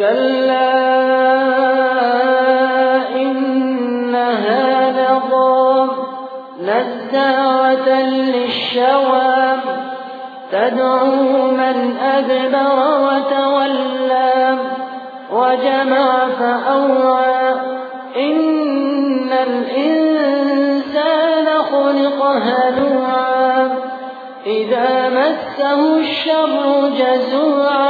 كلا إنها لظى نزاعة للشوى تدعو من أدبر وتولى وجمع فأوعى إن الإنسان خلق هلوعا إذا مسه الشر جزوعا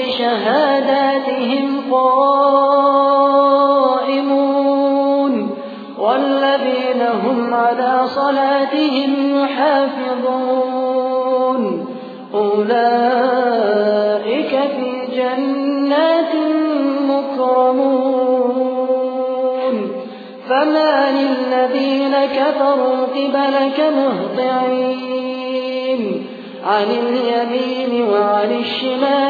بشهاداتهم قائمون والذين هم على صلاتهم يحافظون أولئك في جنات مكرمون فما للذين كفروا قبلك مهطعين عن اليمين وعن الشمال